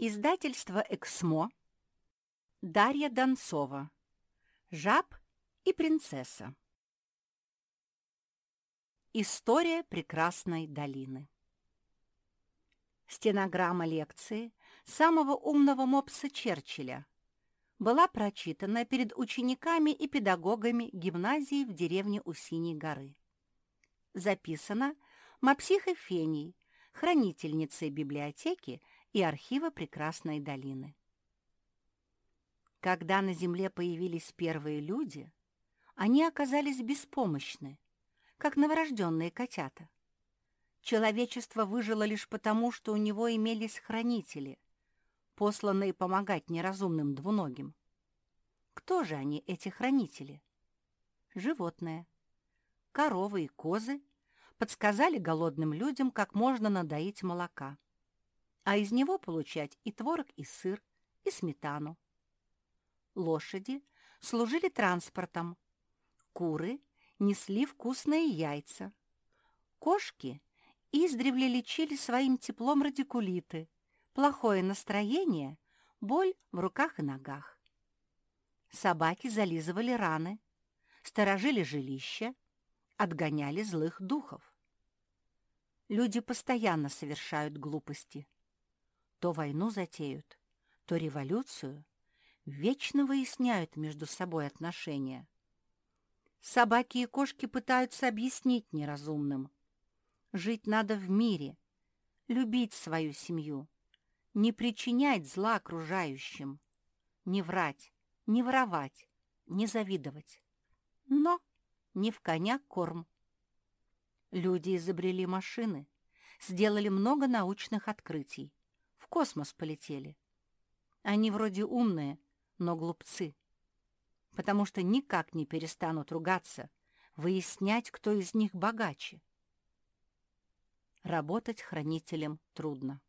Издательство «Эксмо», Дарья Донцова, «Жаб и принцесса». История прекрасной долины. Стенограмма лекции самого умного мопса Черчилля была прочитана перед учениками и педагогами гимназии в деревне у Синей горы. Записана мопсихой Феней, хранительницей библиотеки и архива Прекрасной долины. Когда на Земле появились первые люди, они оказались беспомощны, как новорожденные котята. Человечество выжило лишь потому, что у него имелись хранители, посланные помогать неразумным двуногим. Кто же они, эти хранители? Животные. Коровы и козы подсказали голодным людям, как можно надоить молока а из него получать и творог, и сыр, и сметану. Лошади служили транспортом, куры несли вкусные яйца, кошки издревле лечили своим теплом радикулиты, плохое настроение, боль в руках и ногах. Собаки зализывали раны, сторожили жилища, отгоняли злых духов. Люди постоянно совершают глупости – то войну затеют, то революцию, вечно выясняют между собой отношения. Собаки и кошки пытаются объяснить неразумным. Жить надо в мире, любить свою семью, не причинять зла окружающим, не врать, не воровать, не завидовать. Но не в коня корм. Люди изобрели машины, сделали много научных открытий космос полетели. Они вроде умные, но глупцы, потому что никак не перестанут ругаться, выяснять, кто из них богаче. Работать хранителем трудно.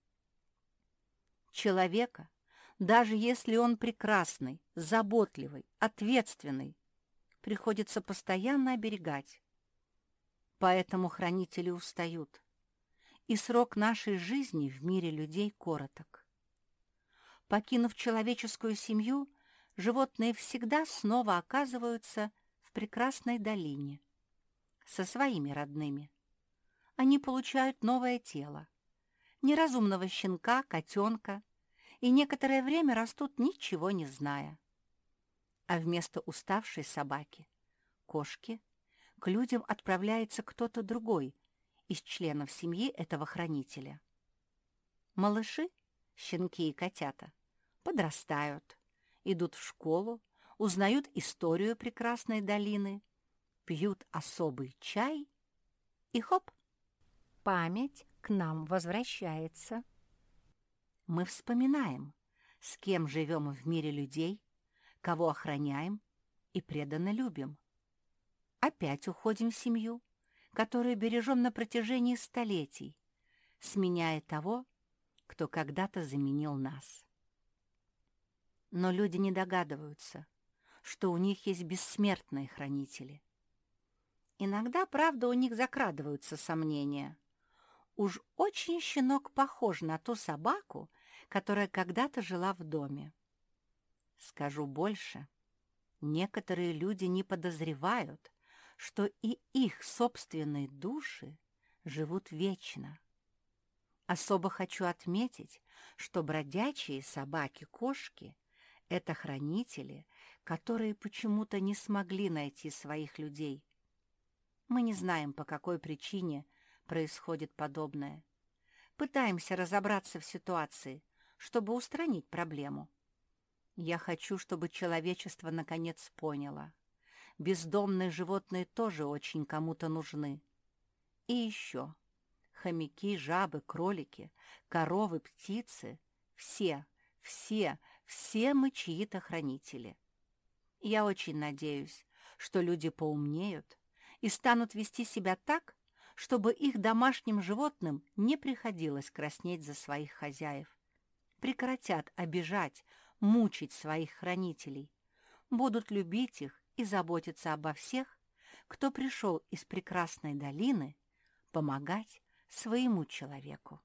Человека, даже если он прекрасный, заботливый, ответственный, приходится постоянно оберегать. Поэтому хранители устают и срок нашей жизни в мире людей короток. Покинув человеческую семью, животные всегда снова оказываются в прекрасной долине со своими родными. Они получают новое тело, неразумного щенка, котенка, и некоторое время растут, ничего не зная. А вместо уставшей собаки, кошки, к людям отправляется кто-то другой, из членов семьи этого хранителя. Малыши, щенки и котята, подрастают, идут в школу, узнают историю прекрасной долины, пьют особый чай, и хоп, память к нам возвращается. Мы вспоминаем, с кем живем в мире людей, кого охраняем и преданно любим. Опять уходим в семью, которую бережем на протяжении столетий, сменяя того, кто когда-то заменил нас. Но люди не догадываются, что у них есть бессмертные хранители. Иногда, правда, у них закрадываются сомнения. Уж очень щенок похож на ту собаку, которая когда-то жила в доме. Скажу больше, некоторые люди не подозревают, что и их собственные души живут вечно. Особо хочу отметить, что бродячие собаки-кошки — это хранители, которые почему-то не смогли найти своих людей. Мы не знаем, по какой причине происходит подобное. Пытаемся разобраться в ситуации, чтобы устранить проблему. Я хочу, чтобы человечество наконец поняло. Бездомные животные тоже очень кому-то нужны. И еще. Хомяки, жабы, кролики, коровы, птицы — все, все, все мы чьи-то хранители. Я очень надеюсь, что люди поумнеют и станут вести себя так, чтобы их домашним животным не приходилось краснеть за своих хозяев. Прекратят обижать, мучить своих хранителей, будут любить их и заботиться обо всех, кто пришел из прекрасной долины помогать своему человеку.